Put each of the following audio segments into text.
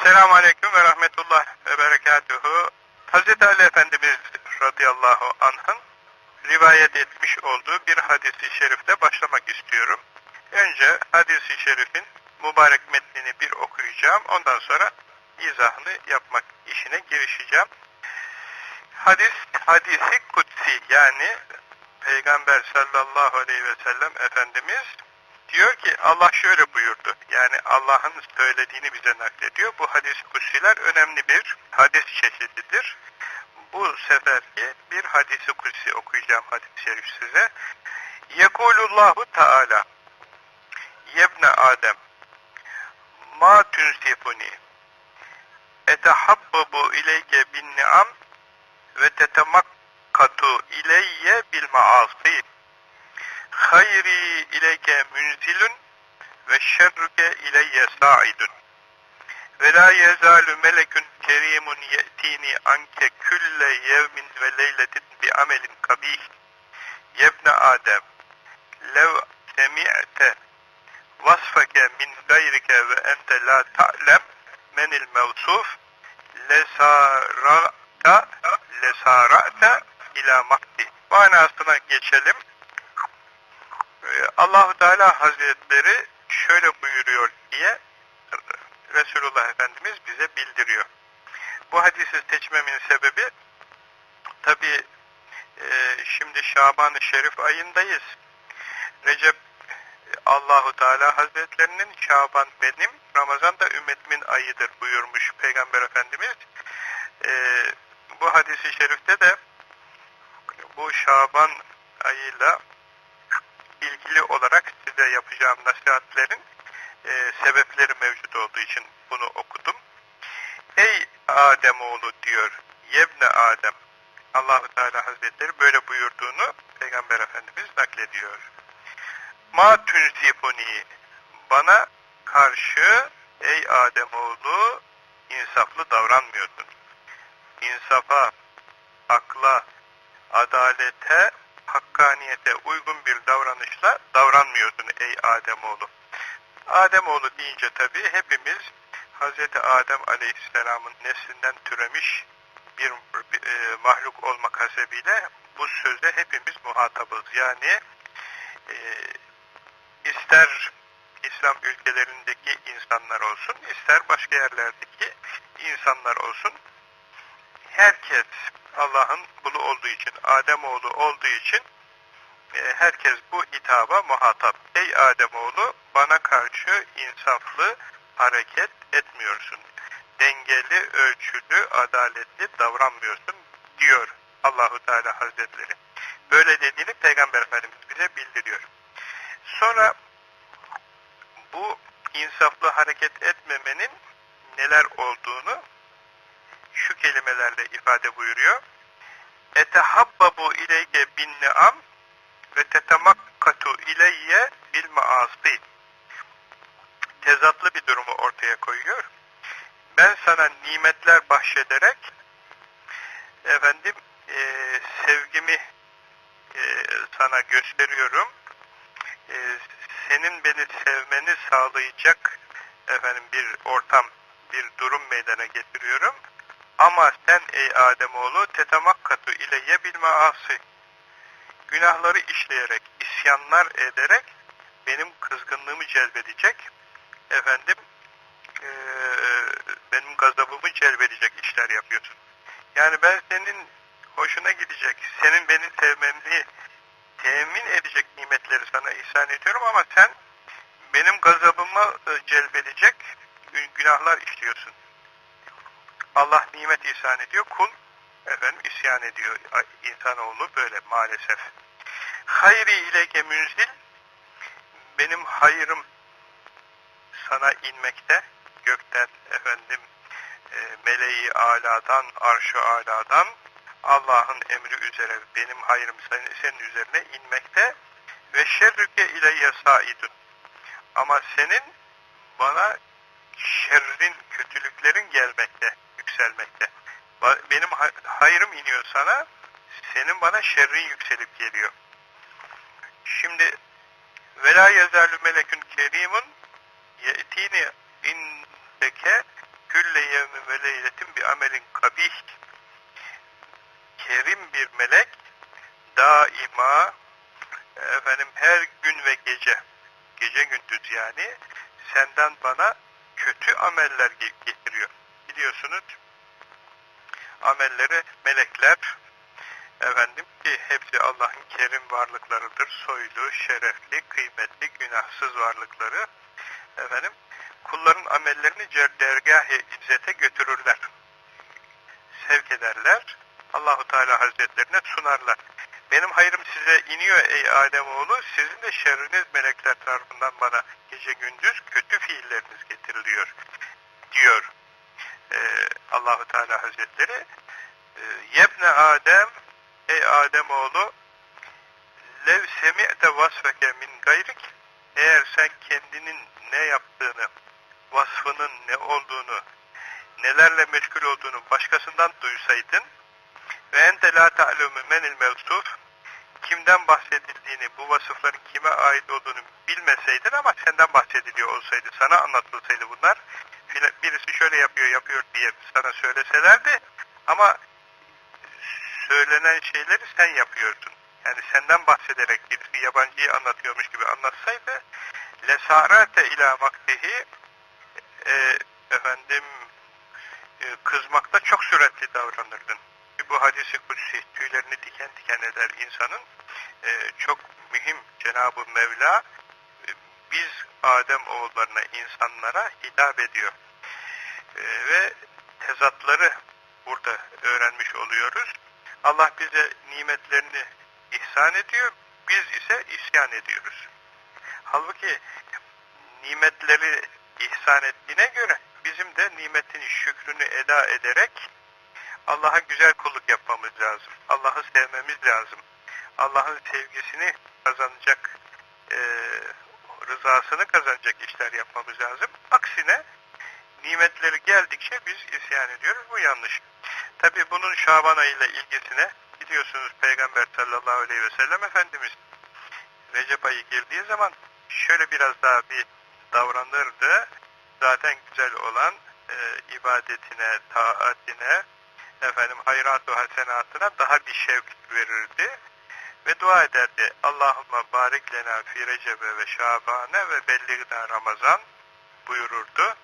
Esselamu Aleyküm ve Rahmetullah ve Berekatuhu. Hz. Ali Efendimiz radıyallahu anh'ın rivayet etmiş olduğu bir hadisi şerifte başlamak istiyorum. Önce hadisi şerifin mübarek metnini bir okuyacağım. Ondan sonra izahını yapmak işine girişeceğim. Hadis, hadisi kutsi yani Peygamber sallallahu aleyhi ve sellem Efendimiz diyor ki Allah şöyle buyurdu. Yani Allah'ın söylediğini bize naklediyor. Bu hadis kutsiler önemli bir hadis çeşididir. Bu seferki bir hadisi kutsi okuyacağım hadis-i şerif size. Yekulullahu Teala Yebne Adem Ma tünsifuni Etehabbabu ileyke bin ni'am ve tetemakkatu ileyye bil maasi hayri ileyke münzilun ve şerruke ileyye sa'idun. Ve la yezalu melekun kerimun ye'tini anke külle yevmin ve leyletin bi amelin kabih. Yebne Adem lev semi'te vasfake min gayrike ve ente la ta'lem menil mevsuf lesara'ta lesara'ta ila makti manasına geçelim Allahu Teala Hazretleri şöyle buyuruyor diye Resulullah Efendimiz bize bildiriyor. Bu hadisi seçmemin sebebi tabi e, şimdi Şaban-ı Şerif ayındayız. Recep Allahu Teala Hazretlerinin Şaban benim, Ramazan da ümmetimin ayıdır buyurmuş Peygamber Efendimiz. E, bu hadisi şerifte de bu Şaban ayıyla ilgili olarak size yapacağım nasihatlerin e, sebepleri mevcut olduğu için bunu okudum. Ey Ademoğlu diyor, Yebne Adem, Allahu Teala Hazretleri böyle buyurduğunu Peygamber Efendimiz naklediyor. Ma tünsifuni, bana karşı ey Ademoğlu insaflı davranmıyorsun. İnsafa, akla, adalete hakkaniyete uygun bir davranışla davranmıyorsun ey Ademoğlu. Ademoğlu deyince tabi hepimiz Hz. Adem aleyhisselamın neslinden türemiş bir e, mahluk olmak hasebiyle bu sözde hepimiz muhatabız. Yani e, ister İslam ülkelerindeki insanlar olsun, ister başka yerlerdeki insanlar olsun, herkes Allah'ın kulu olduğu için, Ademoğlu olduğu için e, herkes bu hitaba muhatap. Ey Ademoğlu bana karşı insaflı hareket etmiyorsun. Dengeli, ölçülü, adaletli davranmıyorsun diyor Allahu Teala Hazretleri. Böyle dediğini Peygamber Efendimiz bize bildiriyor. Sonra bu insaflı hareket etmemenin neler olduğunu kelimelerle ifade buyuruyor. Etehabbabu ileyke bin ni'am ve tetemakkatu ileyye bil maasi. Tezatlı bir durumu ortaya koyuyor. Ben sana nimetler bahşederek efendim e, sevgimi e, sana gösteriyorum. E, senin beni sevmeni sağlayacak efendim bir ortam, bir durum meydana getiriyorum. Ama sen ey Ademoğlu tetemakkatu ileyye bil maasi. Günahları işleyerek, isyanlar ederek benim kızgınlığımı celbedecek, efendim e, benim gazabımı celbedecek işler yapıyorsun. Yani ben senin hoşuna gidecek, senin beni sevmeni temin edecek nimetleri sana ihsan ediyorum ama sen benim gazabımı celbedecek günahlar işliyorsun. Allah nimet ihsan ediyor, kul efendim isyan ediyor. İnsanoğlu böyle maalesef. Hayri ileke münzil benim hayırım sana inmekte gökten efendim e, meleği aladan, arşı aladan Allah'ın emri üzere benim hayrım senin, senin üzerine inmekte ve şerrüke ileyye saidun ama senin bana şerrin, kötülüklerin gelmekte yükselmekte. Benim hayrım iniyor sana, senin bana şerrin yükselip geliyor. Şimdi vela yezalü melekün kerimun ye'tini indeke külle amelin kabih kerim bir melek daima efendim her gün ve gece gece gündüz yani senden bana kötü ameller getiriyor. Biliyorsunuz amelleri melekler efendim ki hepsi Allah'ın kerim varlıklarıdır. Soylu, şerefli, kıymetli, günahsız varlıkları. Efendim kulların amellerini dergâh-ı izzete götürürler. Sevk ederler. Allahu Teala Hazretlerine sunarlar. Benim hayrım size iniyor ey Ademoğlu, sizin de şerriniz melekler tarafından bana gece gündüz kötü fiilleriniz getiriliyor diyor ee, Allahu Teala Hazretleri. Ee, Yebne Adem, ey Ademoğlu, lev semi'te vasfeke min gayrik, eğer sen kendinin ne yaptığını, vasfının ne olduğunu, nelerle meşgul olduğunu başkasından duysaydın, ve ente la ta'lemu menil mevsuf, kimden bahsedildiğini, bu vasıfların kime ait olduğunu bilmeseydin ama senden bahsediliyor olsaydı, sana anlatılsaydı bunlar, birisi şöyle yapıyor, yapıyor diye sana söyleselerdi ama söylenen şeyleri sen yapıyorsun. Yani senden bahsederek birisi yabancıyı anlatıyormuş gibi anlatsaydı, lesarate ila maktehi e, efendim e, kızmakta çok süratli davranırdın. Bu hadisi kutsi tüylerini diken diken eder insanın. E, çok mühim Cenab-ı Mevla e, biz Adem oğullarına, insanlara hitap ediyor. E, ve tezatları burada öğrenmiş oluyoruz. Allah bize nimetlerini ihsan ediyor, biz ise isyan ediyoruz. Halbuki nimetleri ihsan ettiğine göre bizim de nimetin şükrünü eda ederek Allah'a güzel kulluk yapmamız lazım. Allah'ı sevmemiz lazım. Allah'ın sevgisini kazanacak, e, rızasını kazanacak işler yapmamız lazım. Aksine nimetleri geldikçe biz isyan ediyoruz. Bu yanlış. Tabi bunun Şaban ayıyla ilgisine biliyorsunuz Peygamber sallallahu aleyhi ve sellem Efendimiz Recep ayı girdiği zaman şöyle biraz daha bir davranırdı. Zaten güzel olan e, ibadetine, taatine, efendim hayrat-ı hasenatına daha bir şevk verirdi. Ve dua ederdi. Allahümme barik lena fi recebe ve şabane ve belligna ramazan buyururdu.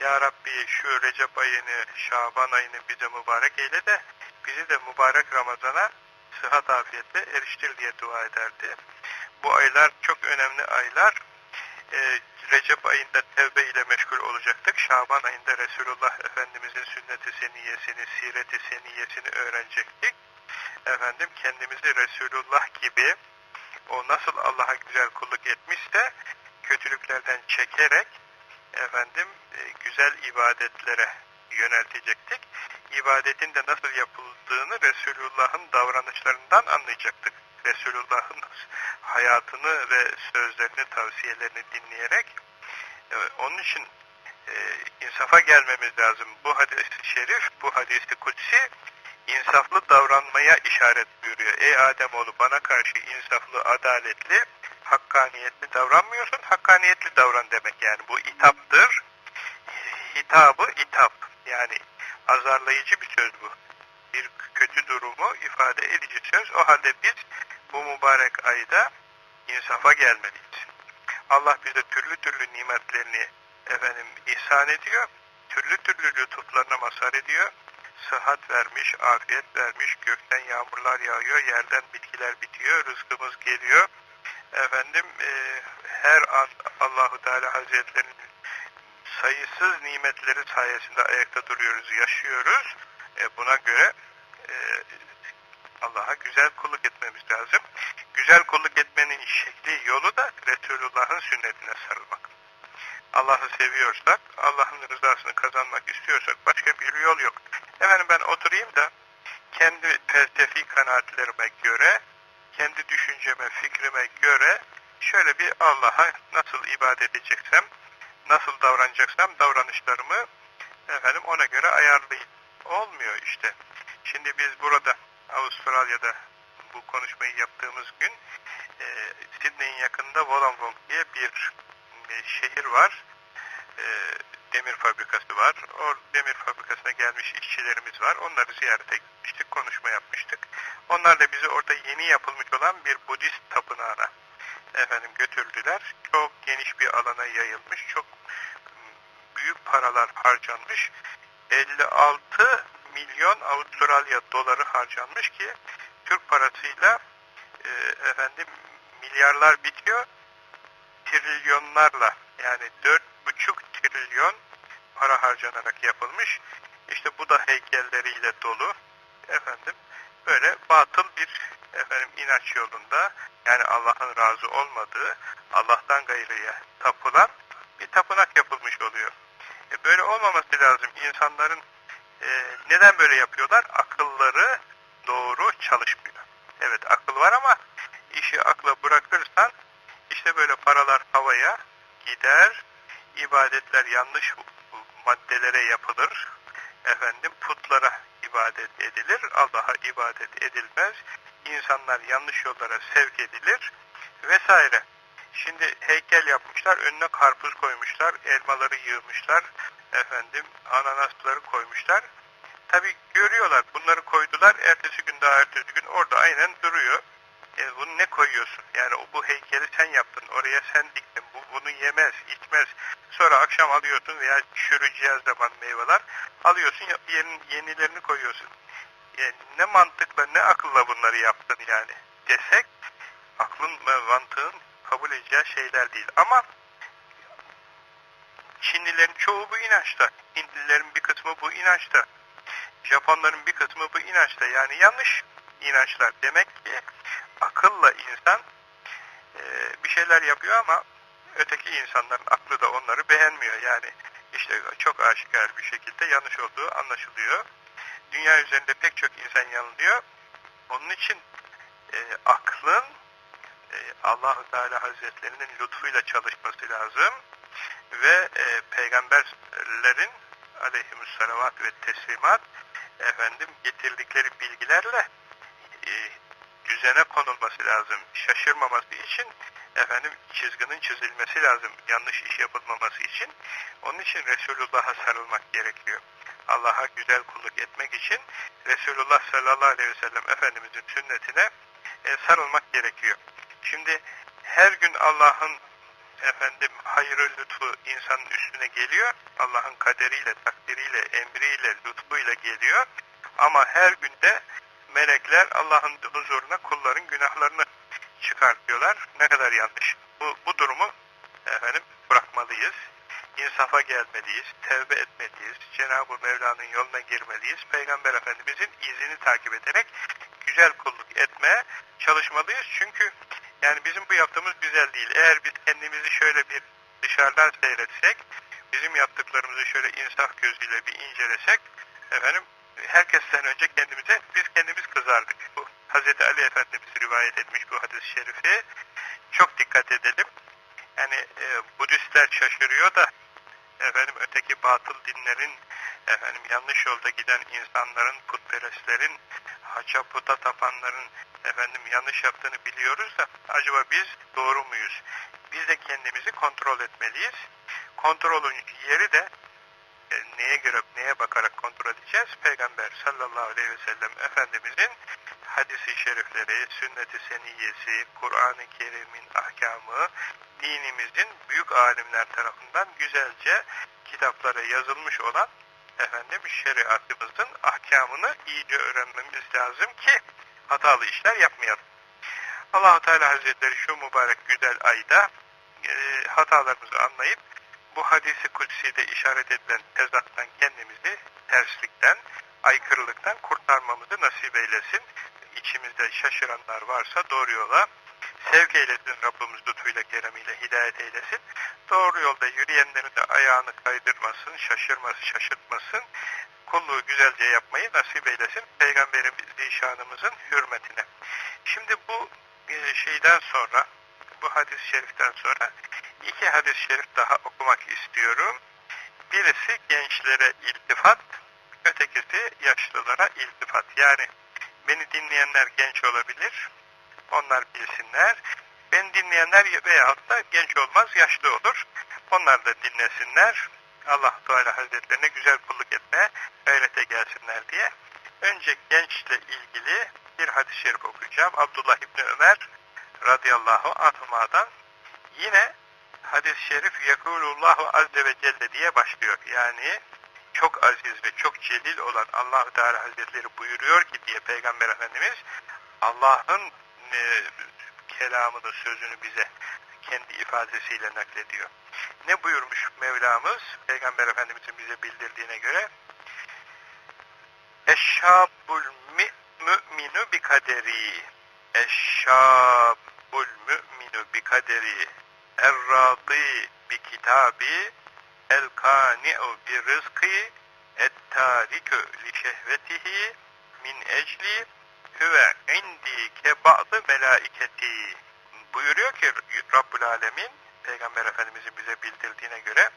Ya Rabbi şu Recep ayını, Şaban ayını bize mübarek eyle de bizi de mübarek Ramazan'a sıhhat afiyetle eriştir diye dua ederdi. Bu aylar çok önemli aylar. Ee, Recep ayında tevbe ile meşgul olacaktık. Şaban ayında Resulullah Efendimizin sünnet-i seniyesini, siret-i seniyesini öğrenecektik. Efendim kendimizi Resulullah gibi o nasıl Allah'a güzel kulluk etmişse kötülüklerden çekerek efendim e, güzel ibadetlere yöneltecektik. İbadetin de nasıl yapıldığını Resulullah'ın davranışlarından anlayacaktık. Resulullah'ın hayatını ve sözlerini, tavsiyelerini dinleyerek evet, onun için e, insafa gelmemiz lazım. Bu hadis-i şerif, bu hadis-i kutsi insaflı davranmaya işaret buyuruyor. Ey Ademoğlu bana karşı insaflı, adaletli, hakkaniyetli davranmıyorsun, hakkaniyetli davran demek yani. Bu itaptır. Hitabı itap. Yani azarlayıcı bir söz bu. Bir kötü durumu ifade edici söz. O halde biz bu mübarek ayda insafa gelmeliyiz. Allah bize türlü türlü nimetlerini efendim ihsan ediyor. Türlü türlü lütuflarına mazhar ediyor. Sıhhat vermiş, afiyet vermiş, gökten yağmurlar yağıyor, yerden bitkiler bitiyor, rızkımız geliyor. Efendim e, her an Allahu Teala Hazretlerinin sayısız nimetleri sayesinde ayakta duruyoruz, yaşıyoruz. E, buna göre e, Allah'a güzel kulluk etmemiz lazım. Güzel kulluk etmenin şekli, yolu da Resulullah'ın sünnetine sarılmak. Allah'ı seviyorsak, Allah'ın rızasını kazanmak istiyorsak başka bir yol yok. Efendim ben oturayım da kendi felsefi kanaatlerime göre, kendi düşünceme, fikrime göre şöyle bir Allah'a nasıl ibadet edeceksem, nasıl davranacaksam davranışlarımı efendim ona göre ayarlayayım. Olmuyor işte. Şimdi biz burada Avustralya'da bu konuşmayı yaptığımız gün e, Sydney'in yakında Wollongong diye bir e, şehir var. E, demir fabrikası var. O demir fabrikasına gelmiş işçilerimiz var. Onları ziyarete gitmiştik, konuşma yapmıştık. Onlar da bizi orada yeni yapılmış olan bir Budist tapınağına efendim götürdüler. Çok geniş bir alana yayılmış, çok büyük paralar harcanmış. 56 milyon Avustralya doları harcanmış ki Türk parasıyla e, efendim milyarlar bitiyor. Trilyonlarla yani 4,5 trilyon para harcanarak yapılmış. İşte bu da heykelleriyle dolu. Efendim böyle batıl bir efendim inanç yolunda yani Allah'ın razı olmadığı Allah'tan gayrıya tapılan bir tapınak yapılmış oluyor. E böyle olmaması lazım. İnsanların e, neden böyle yapıyorlar? Akılları doğru çalışmıyor. Evet akıl var ama işi akla bırakırsan işte böyle paralar havaya gider, ibadetler yanlış maddelere yapılır, efendim putlara ibadet edilir, Allah'a ibadet edilmez, insanlar yanlış yollara sevk edilir vesaire. Şimdi heykel yapmışlar, önüne karpuz koymuşlar, elmaları yığmışlar, efendim ananasları koymuşlar. Tabi görüyorlar, bunları koydular, ertesi gün daha ertesi gün orada aynen duruyor. E, bunu ne koyuyorsun? Yani bu heykeli sen yaptın, oraya sen diktin, bunu yemez, içmez. Sonra akşam alıyorsun veya çürüyeceğiz zaman meyveler, alıyorsun, yeni, yenilerini koyuyorsun. E, ne mantıkla, ne akılla bunları yaptın yani desek, aklın ve mantığın kabul edeceği şeyler değil. Ama Çinlilerin çoğu bu inançta, Hintlilerin bir kısmı bu inançta, Japonların bir kısmı bu inançta. Yani yanlış inançlar. Demek ki akılla insan e, bir şeyler yapıyor ama öteki insanların aklı da onları beğenmiyor. Yani işte çok aşikar bir şekilde yanlış olduğu anlaşılıyor. Dünya üzerinde pek çok insan yanılıyor. Onun için e, aklın e, Allahu Teala Hazretlerinin lütfuyla çalışması lazım ve e, peygamberlerin aleyhimussalavat ve teslimat efendim getirdikleri bilgilerle e, düzene konulması lazım. Şaşırmaması için efendim çizginin çizilmesi lazım. Yanlış iş yapılmaması için. Onun için Resulullah'a sarılmak gerekiyor. Allah'a güzel kulluk etmek için Resulullah sallallahu aleyhi ve sellem Efendimizin sünnetine e, sarılmak gerekiyor. Şimdi her gün Allah'ın efendim hayırı lütfu insanın üstüne geliyor. Allah'ın kaderiyle, takdiriyle, emriyle, lütfuyla geliyor. Ama her günde melekler Allah'ın huzuruna kulların günahlarını çıkartıyorlar. Ne kadar yanlış. Bu, bu durumu efendim bırakmalıyız. İnsafa gelmeliyiz, tevbe etmeliyiz, Cenab-ı Mevla'nın yoluna girmeliyiz. Peygamber Efendimizin izini takip ederek güzel kulluk etmeye çalışmalıyız. Çünkü yani bizim bu yaptığımız güzel değil. Eğer biz kendimizi şöyle bir dışarıdan seyretsek, bizim yaptıklarımızı şöyle insaf gözüyle bir incelesek, efendim herkesten önce kendimize, biz kendimiz kızardık. Hz. Ali Efendimiz rivayet etmiş bu hadis-i şerifi. Çok dikkat edelim. Yani e, Budistler şaşırıyor da efendim öteki batıl dinlerin efendim yanlış yolda giden insanların, putperestlerin, haça puta tapanların efendim yanlış yaptığını biliyoruz da acaba biz doğru muyuz? Biz de kendimizi kontrol etmeliyiz. Kontrolün yeri de e, neye göre, neye bakarak kontrol edeceğiz? Peygamber sallallahu aleyhi ve sellem Efendimizin hadisi şerifleri, sünnet-i seniyyesi, Kur'an-ı Kerim'in ahkamı, dinimizin büyük alimler tarafından güzelce kitaplara yazılmış olan efendim şeriatımızın ahkamını iyice öğrenmemiz lazım ki hatalı işler yapmayalım. allah Teala Hazretleri şu mübarek güzel ayda e, hatalarımızı anlayıp bu hadisi kutsiyle işaret edilen tezattan kendimizi terslikten, aykırılıktan kurtarmamızı nasip eylesin. İçimizde şaşıranlar varsa doğru yola sevk eylesin Rabbimiz lütfuyla keremiyle hidayet eylesin. Doğru yolda yürüyenlerin de ayağını kaydırmasın, şaşırmasın, şaşırtmasın. Kulluğu güzelce yapmayı nasip eylesin Peygamberimiz zişanımızın hürmetine. Şimdi bu e, şeyden sonra, bu hadis-i şeriften sonra iki hadis-i şerif daha okumak istiyorum. Birisi gençlere iltifat, ötekisi yaşlılara iltifat. Yani beni dinleyenler genç olabilir, onlar bilsinler. Ben dinleyenler veyahut da genç olmaz, yaşlı olur. Onlar da dinlesinler. Allah Teala Hazretlerine güzel kulluk etmeye gayrete gelsinler diye. Önce gençle ilgili bir hadis-i şerif okuyacağım. Abdullah İbni Ömer radıyallahu anhuma'dan yine hadis-i şerif Yekulullahu Azze ve Celle diye başlıyor. Yani çok aziz ve çok celil olan allah Teala Hazretleri buyuruyor ki diye Peygamber Efendimiz Allah'ın e, kelamını, sözünü bize kendi ifadesiyle naklediyor. Ne buyurmuş Mevlamız? Peygamber Efendimiz'in bize bildirdiğine göre Eşşabul mü'minu bi kaderi Eşşabul mü'minu bi kaderi Erradi bi kitabi El-kani'u bi rızkı Et-tarikü li şehvetihi min ecli Hüve indi ke ba'dı melaiketi buyuruyor ki Rabbul Alemin Peygamber Efendimizin bize bildirdiğine göre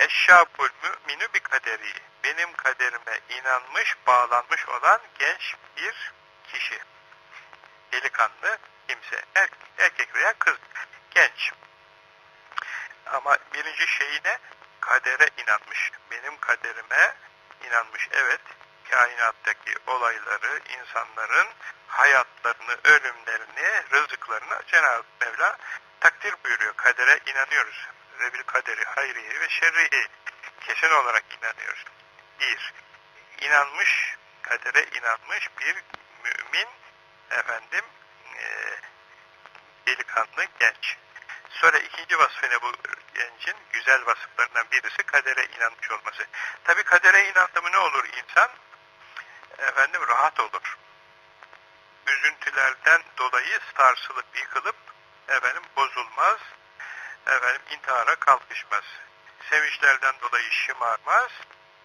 Eşşabul mü'minu bi kaderi benim kaderime inanmış, bağlanmış olan genç bir kişi. Delikanlı kimse, er, erkek veya kız, genç. Ama birinci şeyi ne? Kadere inanmış. Benim kaderime inanmış. Evet, kainattaki olayları, insanların hayatlarını, ölümlerini, rızıklarını Cenab-ı Mevla takdir buyuruyor. Kadere inanıyoruz. Ve bir kaderi hayrihi ve şerrihi kesin olarak inanıyoruz. Bir, inanmış, kadere inanmış bir mümin efendim e, delikanlı genç. Sonra ikinci vasfı bu gencin? Güzel vasıflarından birisi kadere inanmış olması. Tabi kadere inandı mı ne olur insan? Efendim rahat olur. Üzüntülerden dolayı sarsılıp yıkılıp efendim bozulmaz. Efendim intihara kalkışmaz. Sevinçlerden dolayı şımarmaz.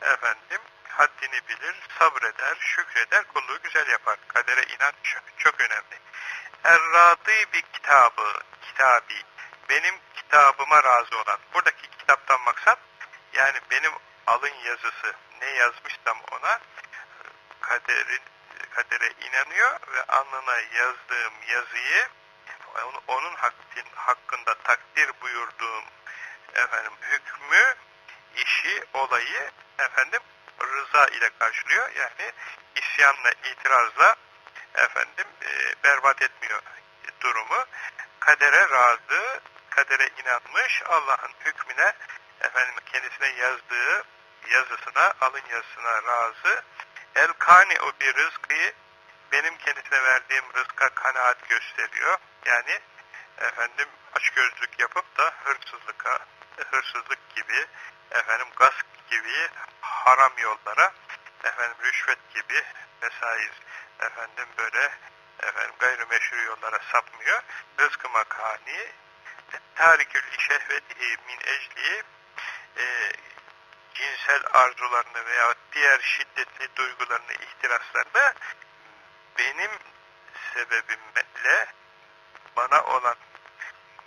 Efendim haddini bilir, sabreder, şükreder, kulluğu güzel yapar. Kadere inanç çok önemli. Er-Radi bir kitabı, kitabi, benim kitabıma razı olan. Buradaki kitaptan maksat, yani benim alın yazısı, ne yazmışsam ona, kaderin, kadere inanıyor ve alnına yazdığım yazıyı, onun hakkında takdir buyurduğum efendim hükmü, işi, olayı efendim rıza ile karşılıyor. Yani isyanla, itirazla efendim e, berbat etmiyor durumu. Kadere razı, kadere inanmış, Allah'ın hükmüne efendim kendisine yazdığı yazısına, alın yazısına razı. El kani o bir rızkı benim kendisine verdiğim rızka kanaat gösteriyor. Yani efendim açgözlük yapıp da hırsızlıka, hırsızlık gibi, efendim gasp gibi haram yollara, efendim rüşvet gibi vesaire efendim böyle efendim gayrimeşru yollara sapmıyor. Rızkı makani tarikül şehveti min ecli e, cinsel arzularını veya diğer şiddetli duygularını, ihtiraslarını benim sebebimle bana olan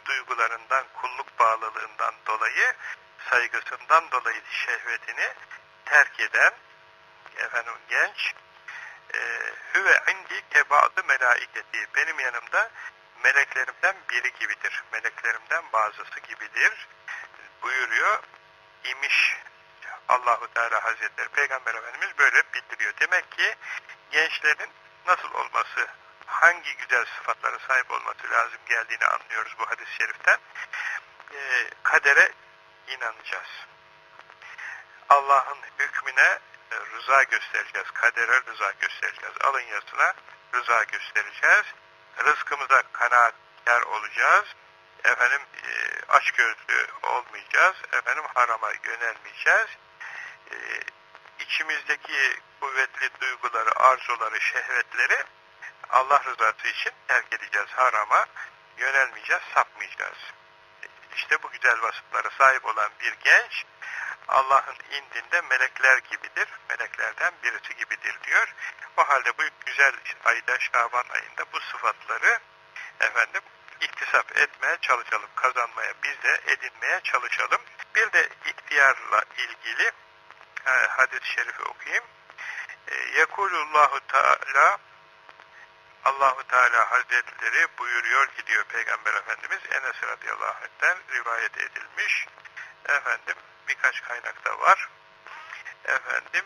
duygularından, kulluk bağlılığından dolayı, saygısından dolayı şehvetini terk eden efendim genç e, hüve indi keba'dı melaiketi benim yanımda meleklerimden biri gibidir. Meleklerimden bazısı gibidir. Buyuruyor. imiş Allahu Teala Hazretleri Peygamber Efendimiz böyle bildiriyor. Demek ki gençlerin nasıl olması, hangi güzel sıfatlara sahip olması lazım geldiğini anlıyoruz bu hadis-i şeriften. Ee, kadere inanacağız. Allah'ın hükmüne rıza göstereceğiz. Kadere rıza göstereceğiz. Alın yazısına rıza göstereceğiz. Rızkımıza kanaatkar olacağız. Efendim e, açgözlü olmayacağız. Efendim harama yönelmeyeceğiz. E, içimizdeki kuvvetli duyguları, arzuları, şehvetleri Allah rızası için terk edeceğiz harama, yönelmeyeceğiz, sapmayacağız. İşte bu güzel vasıflara sahip olan bir genç, Allah'ın indinde melekler gibidir, meleklerden birisi gibidir diyor. O halde bu güzel ayda, Şaban ayında bu sıfatları efendim iktisap etmeye çalışalım, kazanmaya, biz de edinmeye çalışalım. Bir de ihtiyarla ilgili e, hadis-i şerifi okuyayım. E, Yekulullahu Teala Allahu Teala Hazretleri buyuruyor ki diyor Peygamber Efendimiz Enes radıyallahu anh'ten rivayet edilmiş. Efendim birkaç kaynakta var. Efendim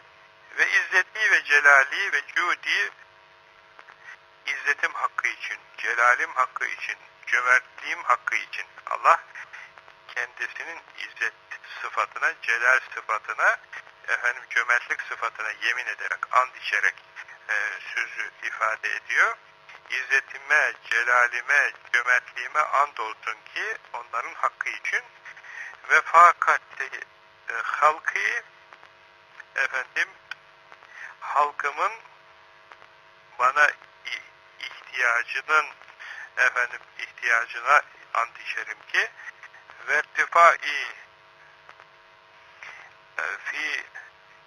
ve izzeti ve celali ve cudi izzetim hakkı için, celalim hakkı için, cömertliğim hakkı için Allah kendisinin izzet sıfatına, celal sıfatına, efendim cömertlik sıfatına yemin ederek, and içerek e, sözü ifade ediyor. İzzetime, celalime, cömertliğime and olsun ki onların hakkı için ve fakat halkı efendim halkımın bana ihtiyacının efendim ihtiyacına ant içerim ki ve irtifai e, fi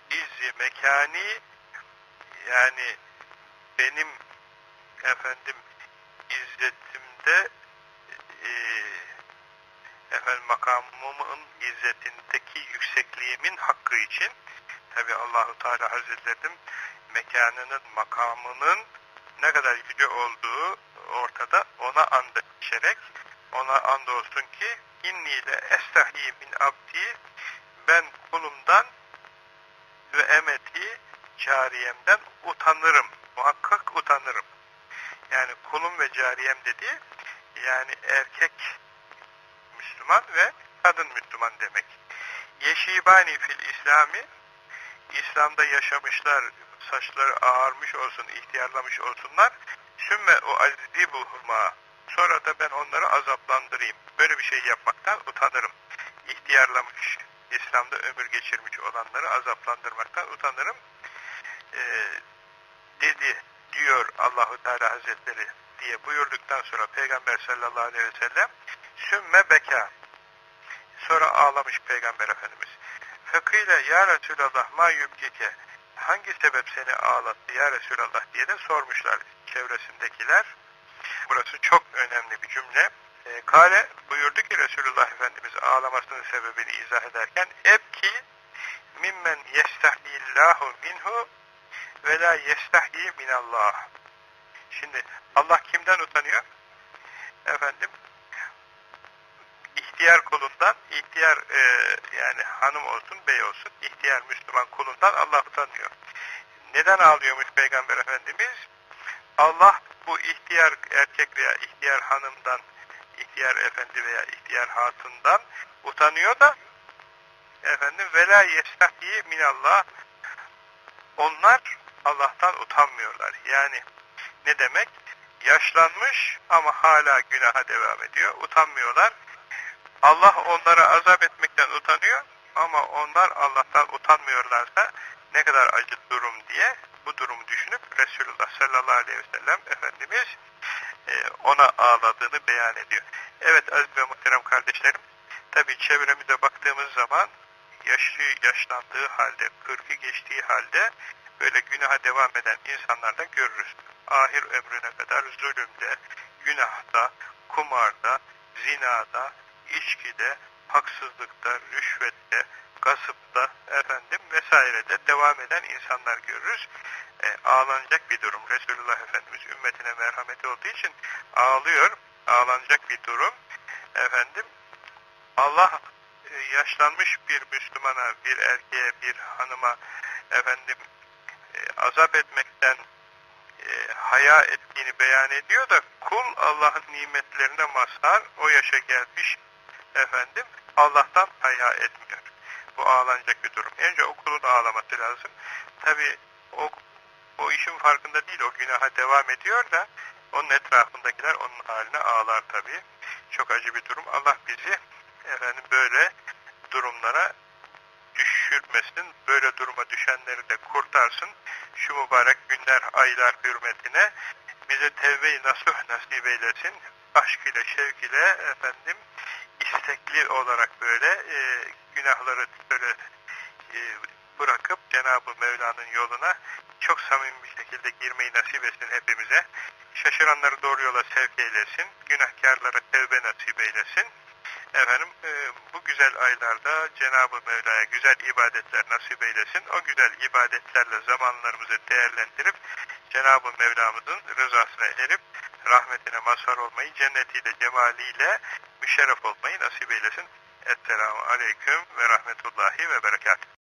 izzi mekani yani benim efendim izzetimde e, efendim makamımın izzetindeki yüksekliğimin hakkı için tabi Allahu Teala Hazretlerinin mekanının makamının ne kadar yüce olduğu ortada ona and içerek ona and olsun ki inni estahi min abdi ben kulumdan ve emeti cariyemden utanırım. Muhakkak utanırım. Yani kulum ve cariyem dedi yani erkek Müslüman ve kadın Müslüman demek. Yeşibani fil İslami İslam'da yaşamışlar, saçları ağarmış olsun, ihtiyarlamış olsunlar. Sümme o azibuhuma sonra da ben onları azaplandırayım. Böyle bir şey yapmaktan utanırım. İhtiyarlamış, İslam'da ömür geçirmiş olanları azaplandırmaktan utanırım. Ee, dedi diyor Allahu Teala Hazretleri diye buyurduktan sonra Peygamber sallallahu aleyhi ve sellem sümme beka sonra ağlamış Peygamber Efendimiz. Fekile ya Resulallah ma yübkike hangi sebep seni ağlattı ya Resulallah diye de sormuşlar çevresindekiler. Burası çok önemli bir cümle. E, Kale buyurdu ki Resulullah Efendimiz ağlamasının sebebini izah ederken ebki mimmen yestahillahu minhu ve la yestahi minallah. Şimdi Allah kimden utanıyor? Efendim ihtiyar kulundan, ihtiyar e, yani hanım olsun, bey olsun, ihtiyar Müslüman kulundan Allah utanıyor. Neden ağlıyormuş Peygamber Efendimiz? Allah bu ihtiyar erkek veya ihtiyar hanımdan, ihtiyar efendi veya ihtiyar hatundan utanıyor da efendim vela yestahi minallah onlar Allah'tan utanmıyorlar. Yani ne demek? Yaşlanmış ama hala günaha devam ediyor. Utanmıyorlar. Allah onlara azap etmekten utanıyor ama onlar Allah'tan utanmıyorlarsa ne kadar acı durum diye bu durumu düşünüp Resulullah sallallahu aleyhi ve sellem Efendimiz e, ona ağladığını beyan ediyor. Evet aziz ve muhterem kardeşlerim, tabi çevremize baktığımız zaman yaşlı yaşlandığı halde, kırkı geçtiği halde böyle günaha devam eden insanlar da görürüz. Ahir ömrüne kadar zulümde, günahda, kumarda, zinada, içkide, haksızlıkta, rüşvette, gasıpta, efendim vesairede devam eden insanlar görürüz. E, ağlanacak bir durum. Resulullah Efendimiz ümmetine merhameti olduğu için ağlıyor. Ağlanacak bir durum. Efendim Allah e, yaşlanmış bir Müslümana, bir erkeğe, bir hanıma efendim e, azap etmekten e, haya ettiğini beyan ediyor da kul Allah'ın nimetlerine mazhar o yaşa gelmiş efendim Allah'tan haya etmiyor. Bu ağlanacak bir durum. Önce o kulun ağlaması lazım. Tabi o, o işin farkında değil. O günaha devam ediyor da onun etrafındakiler onun haline ağlar tabi. Çok acı bir durum. Allah bizi efendim böyle durumlara düşürmesin. Böyle duruma düşenleri de kurtarsın. Şu mübarek günler, aylar hürmetine bize tevbe-i nasuh nasip eylesin. Aşk ile, şevk ile efendim istekli olarak böyle e, günahları böyle e, bırakıp Cenab-ı Mevla'nın yoluna çok samimi bir şekilde girmeyi nasip etsin hepimize. Şaşıranları doğru yola sevk eylesin. Günahkarlara tevbe nasip eylesin. Efendim e, bu güzel aylarda Cenab-ı Mevla'ya güzel ibadetler nasip eylesin. O güzel ibadetlerle zamanlarımızı değerlendirip Cenab-ı Mevlamızın rızasına erip rahmetine mazhar olmayı, cennetiyle, cemaliyle müşerref olmayı nasip eylesin. Esselamu Aleyküm ve Rahmetullahi ve Berekatuhu.